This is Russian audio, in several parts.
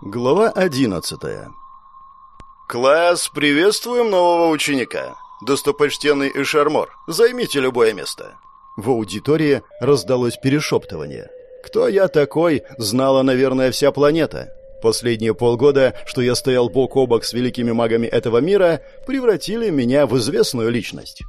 Глава 11 «Класс, приветствуем нового ученика. Достопочтенный Эшармор, займите любое место». В аудитории раздалось перешептывание. «Кто я такой?» знала, наверное, вся планета. Последние полгода, что я стоял бок о бок с великими магами этого мира, превратили меня в известную личность.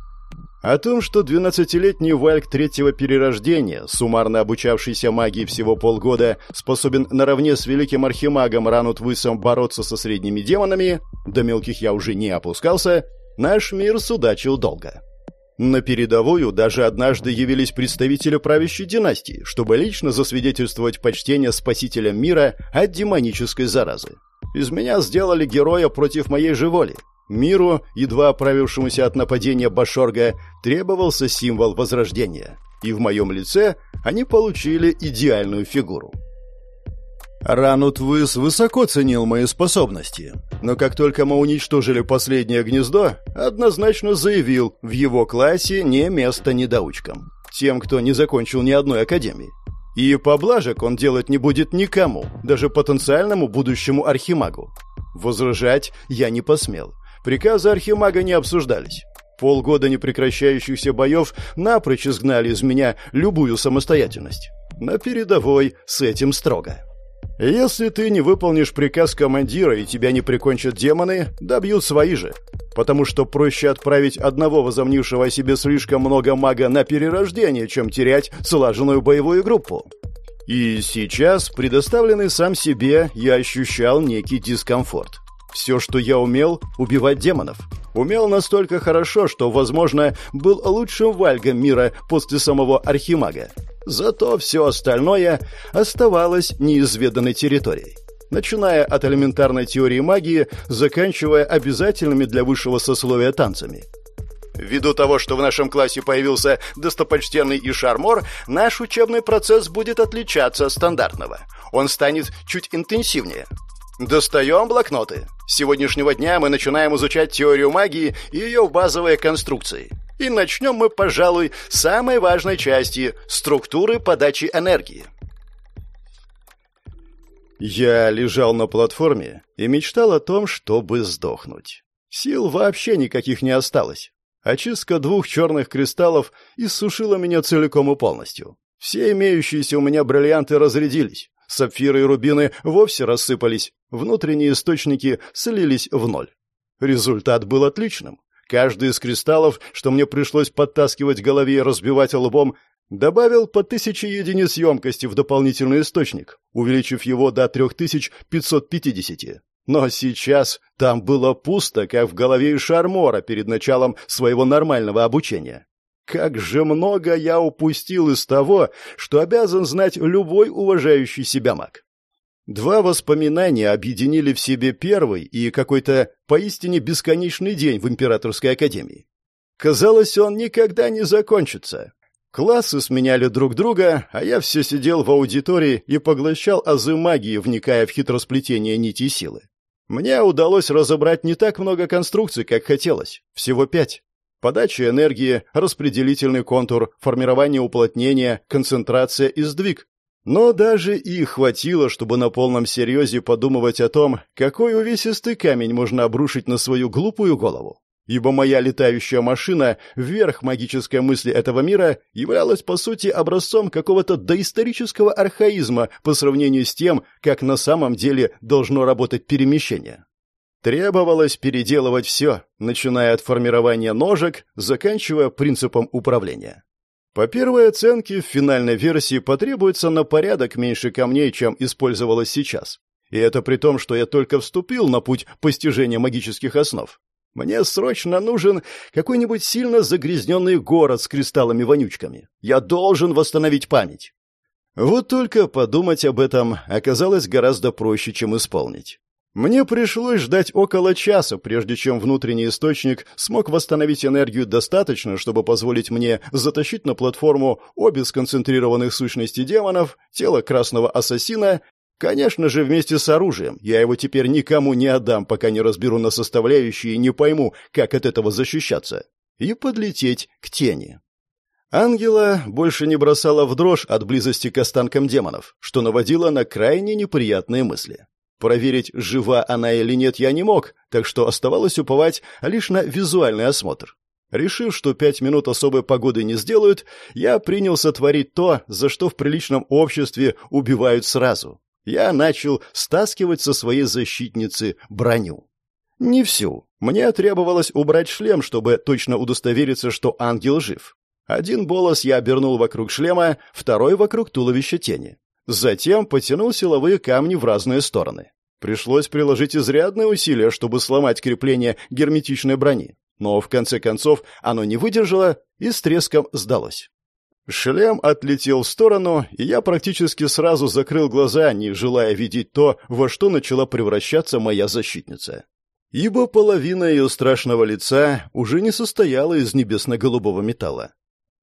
О том, что 12-летний Вальк третьего перерождения, суммарно обучавшийся магии всего полгода, способен наравне с великим архимагом Ранут Высом бороться со средними демонами, до мелких я уже не опускался, наш мир судачил долго. На передовую даже однажды явились представители правящей династии, чтобы лично засвидетельствовать почтение спасителям мира от демонической заразы. Из меня сделали героя против моей же воли. Миру, едва оправившемуся от нападения Башорга, требовался символ возрождения, и в моем лице они получили идеальную фигуру. Ранут Выс высоко ценил мои способности, но как только мы уничтожили последнее гнездо, однозначно заявил, в его классе не место недоучкам, тем, кто не закончил ни одной академии. И поблажек он делать не будет никому, даже потенциальному будущему архимагу. Возражать я не посмел. Приказы Архимага не обсуждались. Полгода непрекращающихся боев напрочь изгнали из меня любую самостоятельность. На передовой с этим строго. Если ты не выполнишь приказ командира и тебя не прикончат демоны, добьют свои же. Потому что проще отправить одного возомнившего о себе слишком много мага на перерождение, чем терять слаженную боевую группу. И сейчас, предоставленный сам себе, я ощущал некий дискомфорт. Все, что я умел, убивать демонов. Умел настолько хорошо, что, возможно, был лучшим вальгом мира после самого Архимага. Зато все остальное оставалось неизведанной территорией. Начиная от элементарной теории магии, заканчивая обязательными для высшего сословия танцами. Ввиду того, что в нашем классе появился достопочтенный Ишармор, наш учебный процесс будет отличаться от стандартного. Он станет чуть интенсивнее. Достаем блокноты. С сегодняшнего дня мы начинаем изучать теорию магии и ее базовые конструкции. И начнем мы, пожалуй, с самой важной части – структуры подачи энергии. Я лежал на платформе и мечтал о том, чтобы сдохнуть. Сил вообще никаких не осталось. Очистка двух черных кристаллов иссушила меня целиком и полностью. Все имеющиеся у меня бриллианты разрядились. Сапфиры и рубины вовсе рассыпались, внутренние источники слились в ноль. Результат был отличным. Каждый из кристаллов, что мне пришлось подтаскивать голове и разбивать лбом, добавил по тысяче единиц емкости в дополнительный источник, увеличив его до 3550. Но сейчас там было пусто, как в голове Шармора перед началом своего нормального обучения. Как же много я упустил из того, что обязан знать любой уважающий себя маг. Два воспоминания объединили в себе первый и какой-то поистине бесконечный день в Императорской Академии. Казалось, он никогда не закончится. Классы сменяли друг друга, а я все сидел в аудитории и поглощал азы магии, вникая в хитросплетение нити силы. Мне удалось разобрать не так много конструкций, как хотелось, всего пять. Подача энергии, распределительный контур, формирование уплотнения, концентрация и сдвиг. Но даже их хватило, чтобы на полном серьезе подумывать о том, какой увесистый камень можно обрушить на свою глупую голову. Ибо моя летающая машина, вверх магической мысли этого мира, являлась, по сути, образцом какого-то доисторического архаизма по сравнению с тем, как на самом деле должно работать перемещение. Требовалось переделывать все, начиная от формирования ножек, заканчивая принципом управления. По первой оценке, в финальной версии потребуется на порядок меньше камней, чем использовалось сейчас. И это при том, что я только вступил на путь постижения магических основ. Мне срочно нужен какой-нибудь сильно загрязненный город с кристаллами-вонючками. Я должен восстановить память. Вот только подумать об этом оказалось гораздо проще, чем исполнить. Мне пришлось ждать около часа, прежде чем внутренний источник смог восстановить энергию достаточно, чтобы позволить мне затащить на платформу обе сконцентрированных сущности демонов, тело красного ассасина, конечно же, вместе с оружием. Я его теперь никому не отдам, пока не разберу на составляющие и не пойму, как от этого защищаться. И подлететь к тени. Ангела больше не бросала в дрожь от близости к останкам демонов, что наводило на крайне неприятные мысли. Проверить, жива она или нет, я не мог, так что оставалось уповать лишь на визуальный осмотр. Решив, что пять минут особой погоды не сделают, я принялся творить то, за что в приличном обществе убивают сразу. Я начал стаскивать со своей защитницы броню. Не всю. Мне требовалось убрать шлем, чтобы точно удостовериться, что ангел жив. Один болос я обернул вокруг шлема, второй вокруг туловища тени. Затем потянул силовые камни в разные стороны. Пришлось приложить изрядные усилия, чтобы сломать крепление герметичной брони. Но в конце концов оно не выдержало и с треском сдалось. Шлем отлетел в сторону, и я практически сразу закрыл глаза, не желая видеть то, во что начала превращаться моя защитница. Ибо половина ее страшного лица уже не состояла из небесно-голубого металла.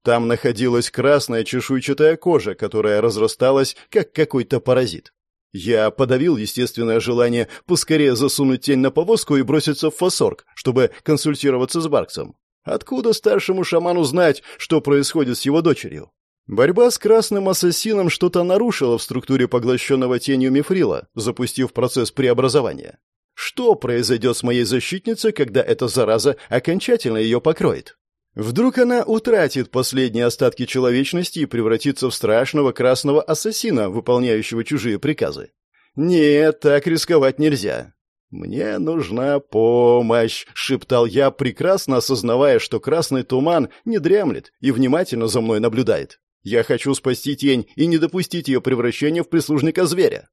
Там находилась красная чешуйчатая кожа, которая разрасталась, как какой-то паразит. Я подавил естественное желание поскорее засунуть тень на повозку и броситься в фасорг, чтобы консультироваться с Барксом. Откуда старшему шаману знать, что происходит с его дочерью? Борьба с красным ассасином что-то нарушила в структуре поглощенного тенью мифрила, запустив процесс преобразования. Что произойдет с моей защитницей, когда эта зараза окончательно ее покроет? Вдруг она утратит последние остатки человечности и превратится в страшного красного ассасина, выполняющего чужие приказы. Нет, так рисковать нельзя. «Мне нужна помощь», — шептал я, прекрасно осознавая, что красный туман не дремлет и внимательно за мной наблюдает. «Я хочу спасти тень и не допустить ее превращения в прислужника зверя».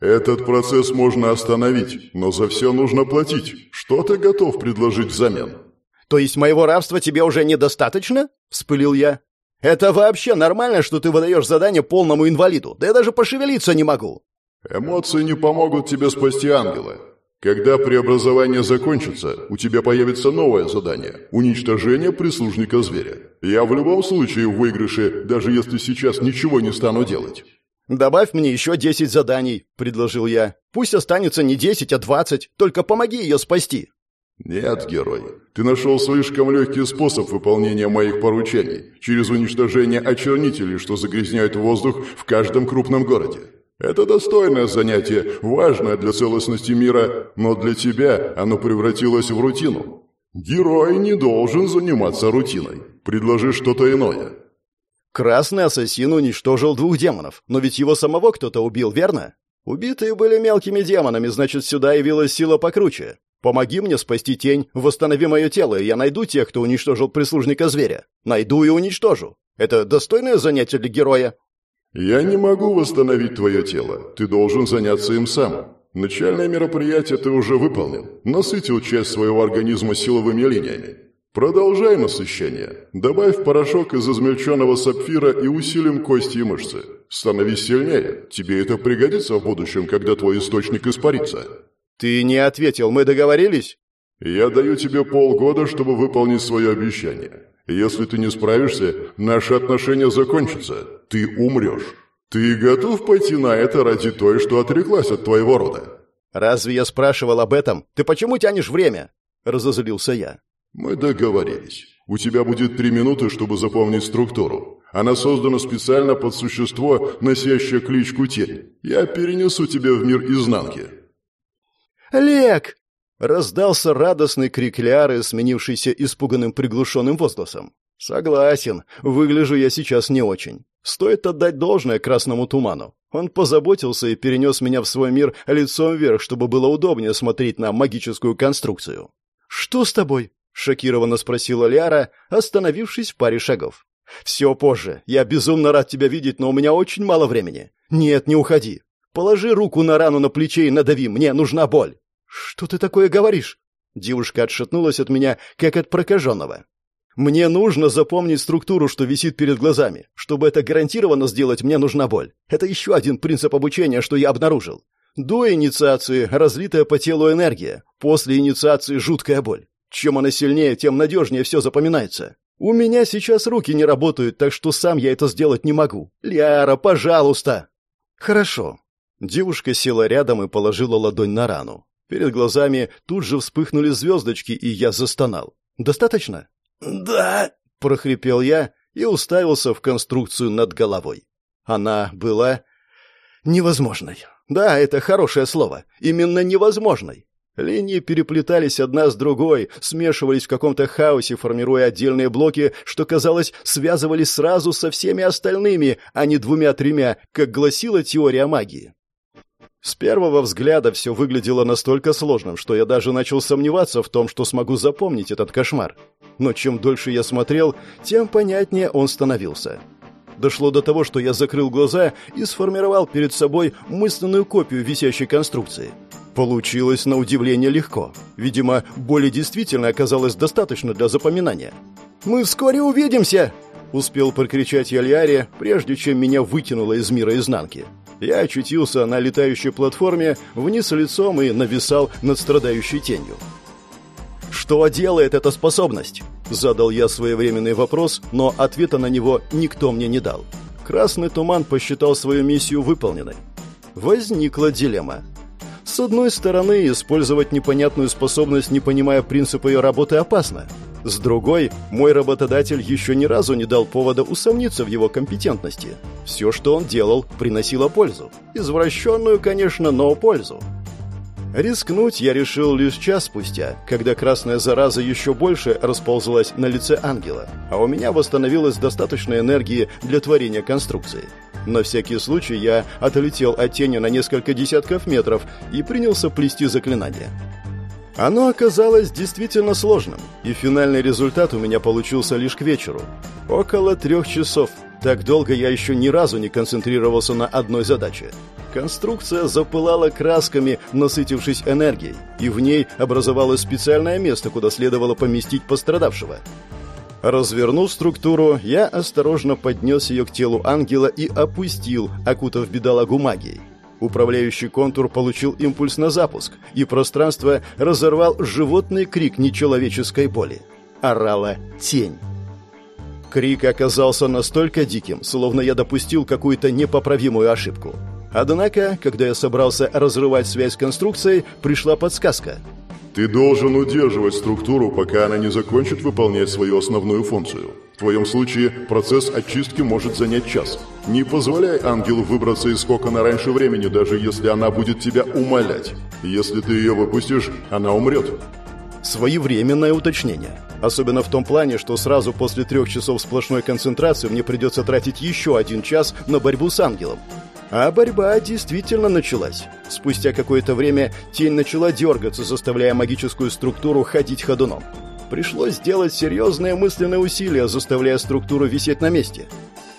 «Этот процесс можно остановить, но за все нужно платить. Что ты готов предложить взамен?» «То есть моего рабства тебе уже недостаточно?» — вспылил я. «Это вообще нормально, что ты выдаешь задание полному инвалиду? Да я даже пошевелиться не могу!» «Эмоции не помогут тебе спасти ангела. Когда преобразование закончится, у тебя появится новое задание – уничтожение прислужника зверя. Я в любом случае в выигрыше, даже если сейчас ничего не стану делать». «Добавь мне еще десять заданий», – предложил я. «Пусть останется не десять, а двадцать, только помоги ее спасти». «Нет, герой, ты нашел слишком легкий способ выполнения моих поручений через уничтожение очернителей, что загрязняют воздух в каждом крупном городе. Это достойное занятие, важное для целостности мира, но для тебя оно превратилось в рутину. Герой не должен заниматься рутиной. Предложи что-то иное». «Красный ассасин уничтожил двух демонов, но ведь его самого кто-то убил, верно? Убитые были мелкими демонами, значит, сюда явилась сила покруче. Помоги мне спасти тень, восстанови мое тело, и я найду тех, кто уничтожил прислужника зверя. Найду и уничтожу. Это достойное занятие для героя?» «Я не могу восстановить твое тело. Ты должен заняться им сам. Начальное мероприятие ты уже выполнил. Насытил часть своего организма силовыми линиями. Продолжай насыщение. Добавь порошок из измельченного сапфира и усилим кости и мышцы. Становись сильнее. Тебе это пригодится в будущем, когда твой источник испарится». «Ты не ответил, мы договорились?» «Я даю тебе полгода, чтобы выполнить свое обещание. Если ты не справишься, наши отношения закончатся. Ты умрешь. Ты готов пойти на это ради той, что отреклась от твоего рода?» «Разве я спрашивал об этом? Ты почему тянешь время?» — разозлился я. «Мы договорились. У тебя будет три минуты, чтобы запомнить структуру. Она создана специально под существо, носящее кличку Тень. Я перенесу тебя в мир изнанки». «Лек!» — раздался радостный крик Лиары, сменившийся испуганным приглушенным возгласом. «Согласен, выгляжу я сейчас не очень. Стоит отдать должное красному туману. Он позаботился и перенес меня в свой мир лицом вверх, чтобы было удобнее смотреть на магическую конструкцию». «Что с тобой?» — шокированно спросила Лиара, остановившись в паре шагов. «Все позже. Я безумно рад тебя видеть, но у меня очень мало времени. Нет, не уходи. Положи руку на рану на плече и надави, мне нужна боль». «Что ты такое говоришь?» Девушка отшатнулась от меня, как от прокаженного. «Мне нужно запомнить структуру, что висит перед глазами. Чтобы это гарантированно сделать, мне нужна боль. Это еще один принцип обучения, что я обнаружил. До инициации разлитая по телу энергия, после инициации жуткая боль. Чем она сильнее, тем надежнее все запоминается. У меня сейчас руки не работают, так что сам я это сделать не могу. Ляра, пожалуйста!» «Хорошо». Девушка села рядом и положила ладонь на рану. Перед глазами тут же вспыхнули звездочки, и я застонал. «Достаточно?» «Да!» — прохрипел я и уставился в конструкцию над головой. Она была невозможной. Да, это хорошее слово. Именно невозможной. Линии переплетались одна с другой, смешивались в каком-то хаосе, формируя отдельные блоки, что, казалось, связывались сразу со всеми остальными, а не двумя-тремя, как гласила теория магии. С первого взгляда все выглядело настолько сложным, что я даже начал сомневаться в том, что смогу запомнить этот кошмар. Но чем дольше я смотрел, тем понятнее он становился. Дошло до того, что я закрыл глаза и сформировал перед собой мысленную копию висящей конструкции – Получилось на удивление легко. Видимо, боли действительно оказалось достаточно для запоминания. «Мы вскоре увидимся!» Успел прокричать я прежде чем меня вытянуло из мира изнанки. Я очутился на летающей платформе, вниз лицом и нависал над страдающей тенью. «Что делает эта способность?» Задал я своевременный вопрос, но ответа на него никто мне не дал. Красный туман посчитал свою миссию выполненной. Возникла дилемма. С одной стороны, использовать непонятную способность, не понимая принципа ее работы, опасно. С другой, мой работодатель еще ни разу не дал повода усомниться в его компетентности. Все, что он делал, приносило пользу. Извращенную, конечно, но пользу. Рискнуть я решил лишь час спустя, когда красная зараза еще больше расползлась на лице ангела, а у меня восстановилось достаточно энергии для творения конструкции. На всякий случай я отлетел от тени на несколько десятков метров и принялся плести заклинание. Оно оказалось действительно сложным, и финальный результат у меня получился лишь к вечеру. Около трех часов. Так долго я еще ни разу не концентрировался на одной задаче. Конструкция запылала красками, насытившись энергией, и в ней образовалось специальное место, куда следовало поместить пострадавшего. Развернув структуру, я осторожно поднес ее к телу ангела и опустил, окутав бедолагу магией. Управляющий контур получил импульс на запуск, и пространство разорвал животный крик нечеловеческой боли. Орала тень. Крик оказался настолько диким, словно я допустил какую-то непоправимую ошибку. Однако, когда я собрался разрывать связь с конструкцией, пришла подсказка – ты должен удерживать структуру, пока она не закончит выполнять свою основную функцию. В твоем случае процесс очистки может занять час. Не позволяй ангелу выбраться из кокона раньше времени, даже если она будет тебя умолять. Если ты ее выпустишь, она умрет. Своевременное уточнение. Особенно в том плане, что сразу после трех часов сплошной концентрации мне придется тратить еще один час на борьбу с ангелом. А борьба действительно началась. Спустя какое-то время тень начала дергаться, заставляя магическую структуру ходить ходуном. Пришлось сделать серьезные мысленные усилия, заставляя структуру висеть на месте.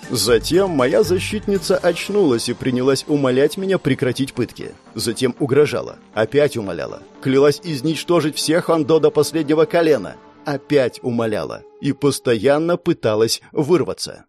Затем моя защитница очнулась и принялась умолять меня прекратить пытки. Затем угрожала. Опять умоляла. Клялась изничтожить всех Андо до последнего колена. Опять умоляла. И постоянно пыталась вырваться.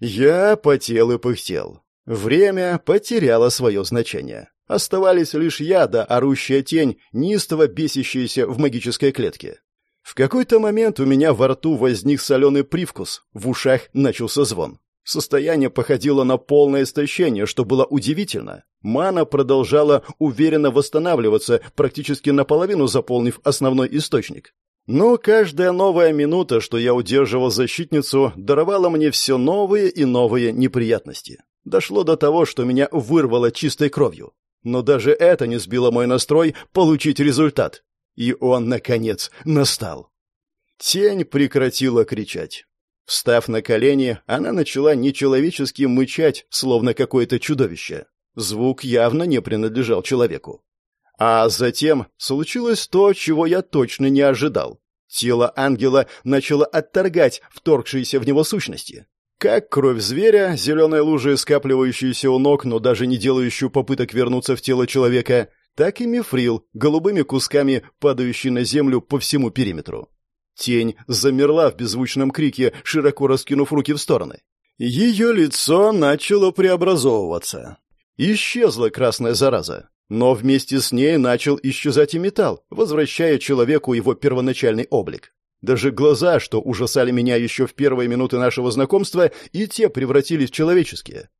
Я потел и пыхтел. Время потеряло свое значение. Оставались лишь я да орущая тень, неистово бесящаяся в магической клетке. В какой-то момент у меня во рту возник соленый привкус, в ушах начался звон. Состояние походило на полное истощение, что было удивительно. Мана продолжала уверенно восстанавливаться, практически наполовину заполнив основной источник. Но каждая новая минута, что я удерживал защитницу, даровала мне все новые и новые неприятности. Дошло до того, что меня вырвало чистой кровью. Но даже это не сбило мой настрой получить результат. И он, наконец, настал. Тень прекратила кричать. Встав на колени, она начала нечеловечески мычать, словно какое-то чудовище. Звук явно не принадлежал человеку. А затем случилось то, чего я точно не ожидал. Тело ангела начало отторгать вторгшиеся в него сущности. Как кровь зверя, зеленой лужи, скапливающейся у ног, но даже не делающую попыток вернуться в тело человека, так и мифрил, голубыми кусками, падающий на землю по всему периметру. Тень замерла в беззвучном крике, широко раскинув руки в стороны. Ее лицо начало преобразовываться. Исчезла красная зараза, но вместе с ней начал исчезать и металл, возвращая человеку его первоначальный облик. Даже глаза, что ужасали меня еще в первые минуты нашего знакомства, и те превратились в человеческие.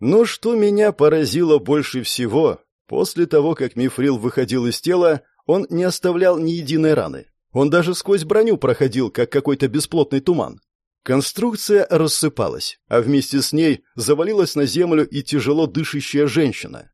Но что меня поразило больше всего, после того, как Мифрил выходил из тела, он не оставлял ни единой раны. Он даже сквозь броню проходил, как какой-то бесплотный туман. Конструкция рассыпалась, а вместе с ней завалилась на землю и тяжело дышащая женщина.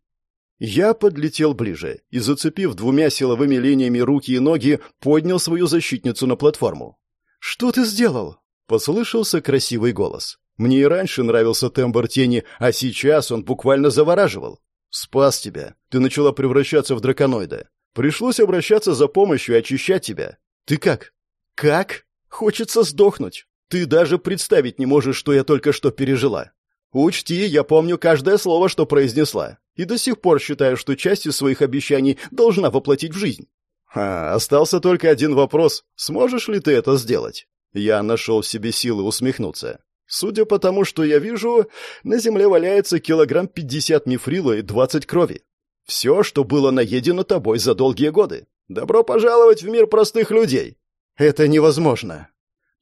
Я подлетел ближе и, зацепив двумя силовыми линиями руки и ноги, поднял свою защитницу на платформу. «Что ты сделал?» — послышался красивый голос. Мне и раньше нравился тембр тени, а сейчас он буквально завораживал. «Спас тебя. Ты начала превращаться в драконоида. Пришлось обращаться за помощью и очищать тебя. Ты как?» «Как? Хочется сдохнуть. Ты даже представить не можешь, что я только что пережила. Учти, я помню каждое слово, что произнесла, и до сих пор считаю, что часть из своих обещаний должна воплотить в жизнь. А, остался только один вопрос. Сможешь ли ты это сделать? Я нашел в себе силы усмехнуться. Судя по тому, что я вижу, на земле валяется килограмм пятьдесят мифрила и двадцать крови. Все, что было наедено тобой за долгие годы. Добро пожаловать в мир простых людей. Это невозможно.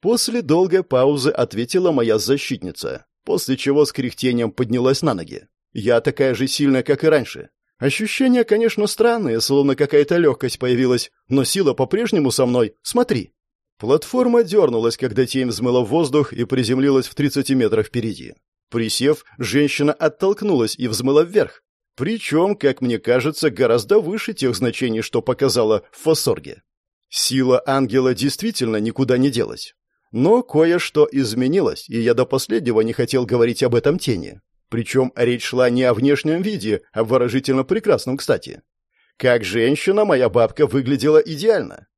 После долгой паузы ответила моя защитница, после чего с кряхтением поднялась на ноги. Я такая же сильная, как и раньше. Ощущения, конечно, странные, словно какая-то легкость появилась, но сила по-прежнему со мной. Смотри. Платформа дернулась, когда тень взмыла в воздух и приземлилась в 30 метрах впереди. Присев, женщина оттолкнулась и взмыла вверх. Причем, как мне кажется, гораздо выше тех значений, что показала в фасорге. Сила ангела действительно никуда не делась. Но кое-что изменилось, и я до последнего не хотел говорить об этом тени. Причем речь шла не о внешнем виде, а выражительно прекрасном, кстати. Как женщина моя бабка выглядела идеально.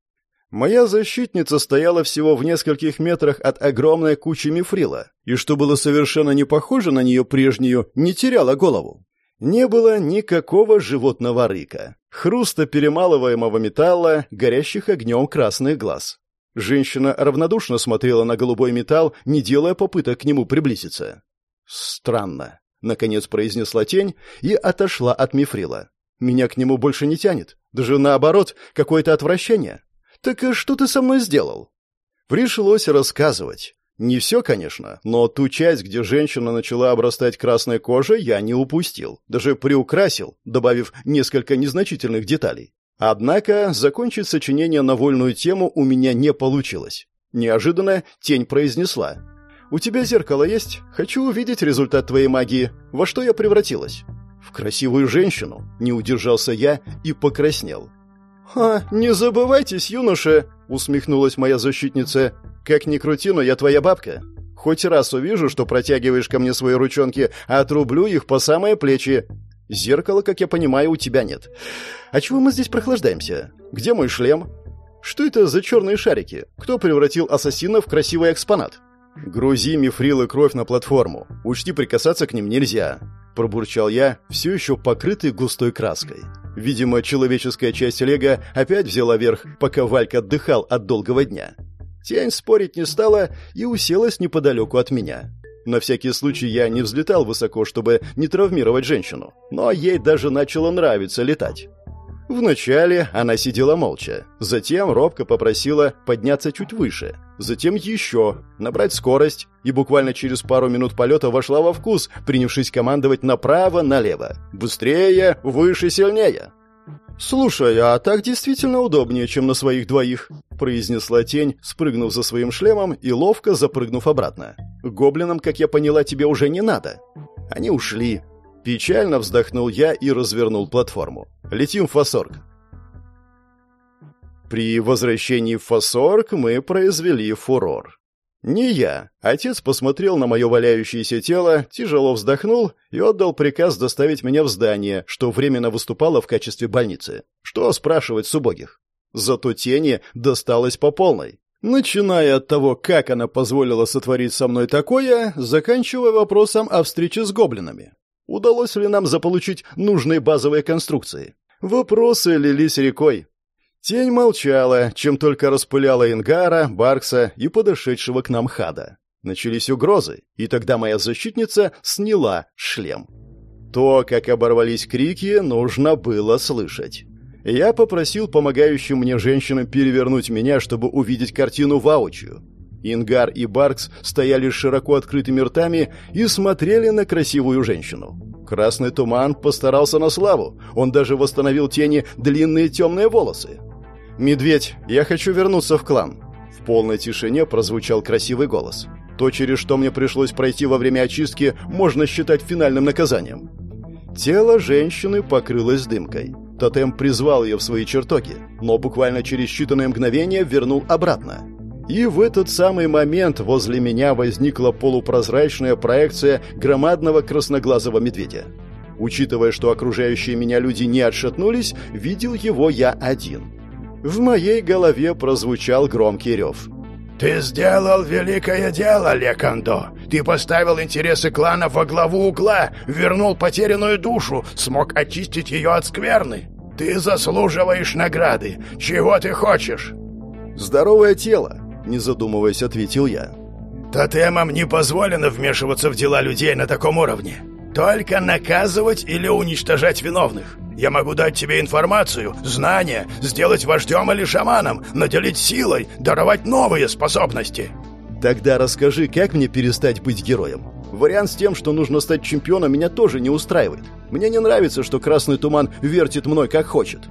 Моя защитница стояла всего в нескольких метрах от огромной кучи мифрила, и что было совершенно не похоже на нее прежнюю, не теряла голову. Не было никакого животного рыка, хруста перемалываемого металла, горящих огнем красных глаз. Женщина равнодушно смотрела на голубой металл, не делая попыток к нему приблизиться. «Странно», — наконец произнесла тень и отошла от мифрила. «Меня к нему больше не тянет. Даже наоборот, какое-то отвращение. Так и что ты со мной сделал?» Пришлось рассказывать. Не все, конечно, но ту часть, где женщина начала обрастать красной кожей, я не упустил. Даже приукрасил, добавив несколько незначительных деталей. Однако закончить сочинение на вольную тему у меня не получилось. Неожиданно тень произнесла. «У тебя зеркало есть? Хочу увидеть результат твоей магии. Во что я превратилась?» «В красивую женщину», — не удержался я и покраснел. «А, не забывайтесь, юноша!» — усмехнулась моя защитница. «Как ни крути, но я твоя бабка. Хоть раз увижу, что протягиваешь ко мне свои ручонки, отрублю их по самые плечи. Зеркала, как я понимаю, у тебя нет. А чего мы здесь прохлаждаемся? Где мой шлем? Что это за черные шарики? Кто превратил ассасина в красивый экспонат? Грузи мифрил и кровь на платформу. Учти, прикасаться к ним нельзя. Пробурчал я, все еще покрытый густой краской. Видимо, человеческая часть Лего опять взяла верх, пока Валька отдыхал от долгого дня. Тень спорить не стала и уселась неподалеку от меня. На всякий случай я не взлетал высоко, чтобы не травмировать женщину, но ей даже начало нравиться летать. Вначале она сидела молча, затем робко попросила подняться чуть выше, затем еще, набрать скорость, и буквально через пару минут полета вошла во вкус, принявшись командовать направо-налево. Быстрее, выше, сильнее. «Слушай, а так действительно удобнее, чем на своих двоих», — произнесла тень, спрыгнув за своим шлемом и ловко запрыгнув обратно. «Гоблинам, как я поняла, тебе уже не надо». Они ушли. Печально вздохнул я и развернул платформу. «Летим в Фасорг». При возвращении в Фасорг мы произвели фурор. «Не я». Отец посмотрел на мое валяющееся тело, тяжело вздохнул и отдал приказ доставить меня в здание, что временно выступало в качестве больницы. Что спрашивать с убогих? Зато тени досталось по полной. Начиная от того, как она позволила сотворить со мной такое, заканчивая вопросом о встрече с гоблинами. Удалось ли нам заполучить нужные базовые конструкции? Вопросы лились рекой. Тень молчала, чем только распыляла Ингара, Баркса и подошедшего к нам Хада. Начались угрозы, и тогда моя защитница сняла шлем. То, как оборвались крики, нужно было слышать. Я попросил помогающим мне женщинам перевернуть меня, чтобы увидеть картину воочию. Ингар и Баркс стояли широко открытыми ртами и смотрели на красивую женщину. Красный туман постарался на славу. Он даже восстановил тени длинные темные волосы. «Медведь, я хочу вернуться в клан». В полной тишине прозвучал красивый голос. То, через что мне пришлось пройти во время очистки, можно считать финальным наказанием. Тело женщины покрылось дымкой. Тотем призвал ее в свои чертоги, но буквально через считанные мгновения вернул обратно. И в этот самый момент возле меня возникла полупрозрачная проекция громадного красноглазого медведя. Учитывая, что окружающие меня люди не отшатнулись, видел его я один. В моей голове прозвучал громкий рев. «Ты сделал великое дело, Лекандо! Ты поставил интересы клана во главу угла, вернул потерянную душу, смог очистить ее от скверны! Ты заслуживаешь награды! Чего ты хочешь?» «Здоровое тело!» — не задумываясь, ответил я. «Тотемам не позволено вмешиваться в дела людей на таком уровне. Только наказывать или уничтожать виновных. Я могу дать тебе информацию, знания, сделать вождем или шаманом, наделить силой, даровать новые способности». «Тогда расскажи, как мне перестать быть героем? Вариант с тем, что нужно стать чемпионом, меня тоже не устраивает. Мне не нравится, что красный туман вертит мной как хочет».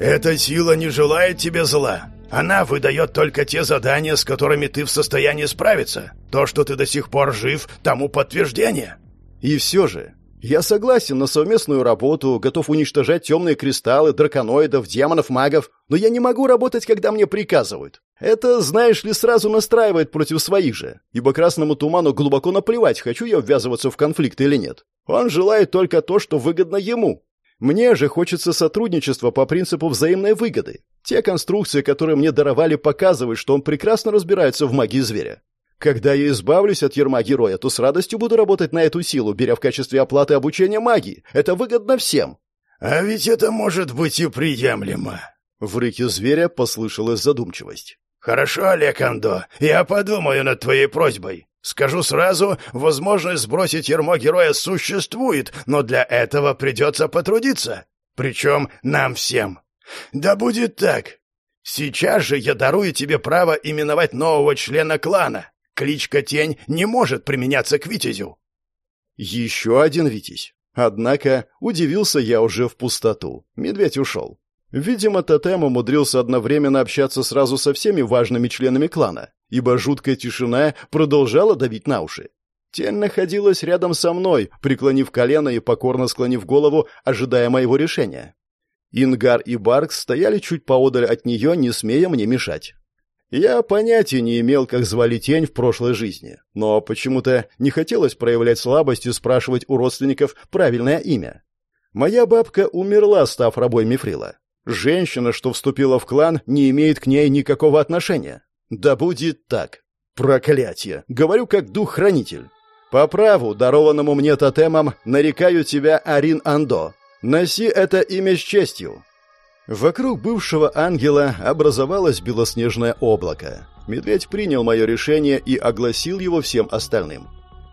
«Эта сила не желает тебе зла. Она выдает только те задания, с которыми ты в состоянии справиться. То, что ты до сих пор жив, тому подтверждение». И все же, я согласен на совместную работу, готов уничтожать темные кристаллы, драконоидов, демонов, магов, но я не могу работать, когда мне приказывают. Это, знаешь ли, сразу настраивает против своих же, ибо красному туману глубоко наплевать, хочу я ввязываться в конфликт или нет. Он желает только то, что выгодно ему. Мне же хочется сотрудничества по принципу взаимной выгоды. Те конструкции, которые мне даровали, показывают, что он прекрасно разбирается в магии зверя. Когда я избавлюсь от ерма героя, то с радостью буду работать на эту силу, беря в качестве оплаты обучения магии. Это выгодно всем. А ведь это может быть и приемлемо. В рыке зверя послышалась задумчивость. Хорошо, Лекандо, я подумаю над твоей просьбой. Скажу сразу, возможность сбросить ермо героя существует, но для этого придется потрудиться. Причем нам всем. Да будет так. Сейчас же я дарую тебе право именовать нового члена клана. Кличка Тень не может применяться к Витязю. Еще один Витязь. Однако удивился я уже в пустоту. Медведь ушел. Видимо, тотем умудрился одновременно общаться сразу со всеми важными членами клана, ибо жуткая тишина продолжала давить на уши. Тень находилась рядом со мной, преклонив колено и покорно склонив голову, ожидая моего решения. Ингар и Баркс стояли чуть поодаль от нее, не смея мне мешать. Я понятия не имел, как звали тень в прошлой жизни, но почему-то не хотелось проявлять слабость и спрашивать у родственников правильное имя. Моя бабка умерла, став рабой Мифрила. Женщина, что вступила в клан, не имеет к ней никакого отношения. Да будет так. Проклятие. Говорю как дух-хранитель. По праву, дарованному мне тотемом, нарекаю тебя Арин Андо. Носи это имя с честью. Вокруг бывшего ангела образовалось белоснежное облако. Медведь принял мое решение и огласил его всем остальным.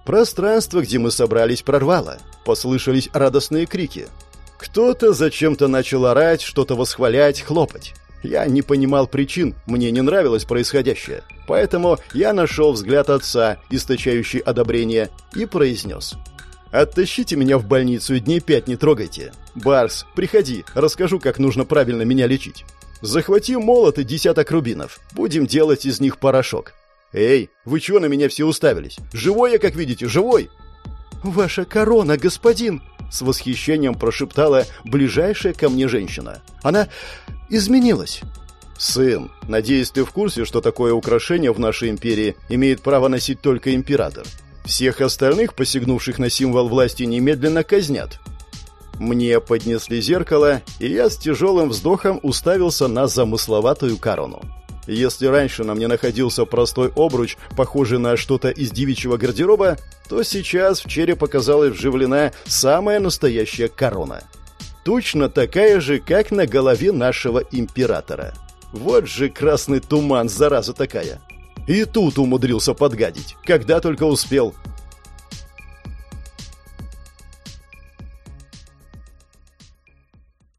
Пространство, где мы собрались, прорвало. Послышались радостные крики. Кто-то зачем-то начал орать, что-то восхвалять, хлопать. Я не понимал причин, мне не нравилось происходящее. Поэтому я нашел взгляд отца, источающий одобрение, и произнес. «Оттащите меня в больницу и дней пять не трогайте. «Барс, приходи, расскажу, как нужно правильно меня лечить. Захвати молот и десяток рубинов. Будем делать из них порошок. Эй, вы чего на меня все уставились? Живой я, как видите, живой!» «Ваша корона, господин!» С восхищением прошептала ближайшая ко мне женщина. «Она изменилась!» «Сын, надеюсь, ты в курсе, что такое украшение в нашей империи имеет право носить только император. Всех остальных, посягнувших на символ власти, немедленно казнят. Мне поднесли зеркало, и я с тяжелым вздохом уставился на замысловатую корону. Если раньше на мне находился простой обруч, похожий на что-то из девичьего гардероба, то сейчас в череп оказалась вживлена самая настоящая корона. Точно такая же, как на голове нашего императора. Вот же красный туман, зараза такая. И тут умудрился подгадить, когда только успел.